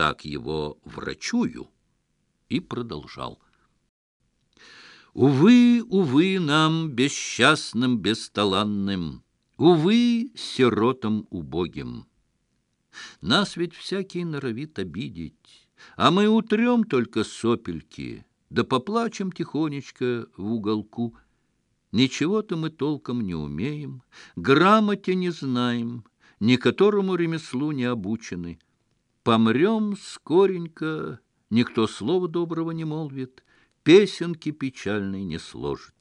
так его врачую, и продолжал. «Увы, увы нам, бесчастным, бесталанным, увы, сиротам убогим. Нас ведь всякий норовит обидеть, а мы утрем только сопельки, да поплачем тихонечко в уголку». Ничего-то мы толком не умеем, грамоте не знаем, ни которому ремеслу не обучены — Помрем скоренько, никто слова доброго не молвит, песенки печальной не сложит.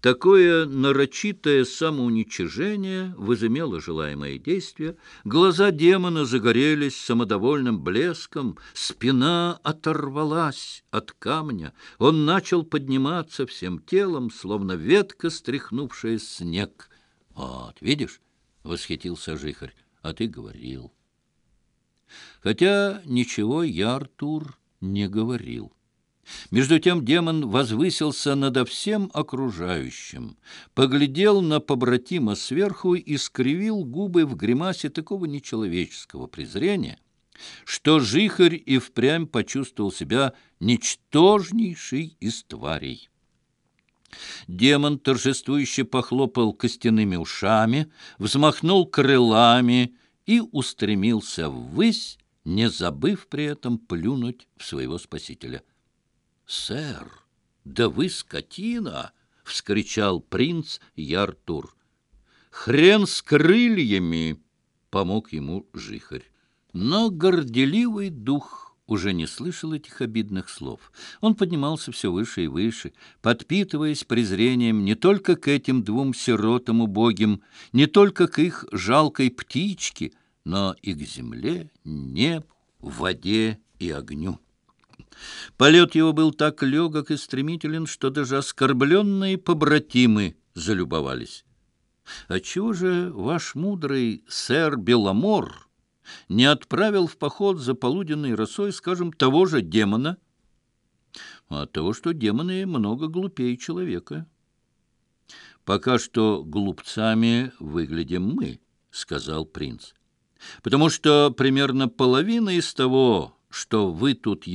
Такое нарочитое самоуничижение возымело желаемое действие. Глаза демона загорелись самодовольным блеском, спина оторвалась от камня. Он начал подниматься всем телом, словно ветка, стряхнувшая снег. — Вот, видишь, — восхитился жихарь, — а ты говорил. — хотя ничего я Артур не говорил. Между тем демон возвысился надо всем окружающим, поглядел на побратима сверху и скривил губы в гримасе такого нечеловеческого презрения, что жихарь и впрямь почувствовал себя ничтожнейшей из тварей. Демон торжествующе похлопал костяными ушами, взмахнул крылами и устремился ввысь, не забыв при этом плюнуть в своего спасителя. «Сэр, да вы скотина!» — вскричал принц Яртур. «Хрен с крыльями!» — помог ему жихарь. Но горделивый дух уже не слышал этих обидных слов. Он поднимался все выше и выше, подпитываясь презрением не только к этим двум сиротам убогим, не только к их жалкой птичке — но и к земле, небу, воде и огню. Полет его был так легок и стремителен, что даже оскорбленные побратимы залюбовались. Отчего же ваш мудрый сэр Беломор не отправил в поход за полуденной росой, скажем, того же демона? От того, что демоны много глупее человека. Пока что глупцами выглядим мы, — сказал принц потому что примерно половина из того, что вы тут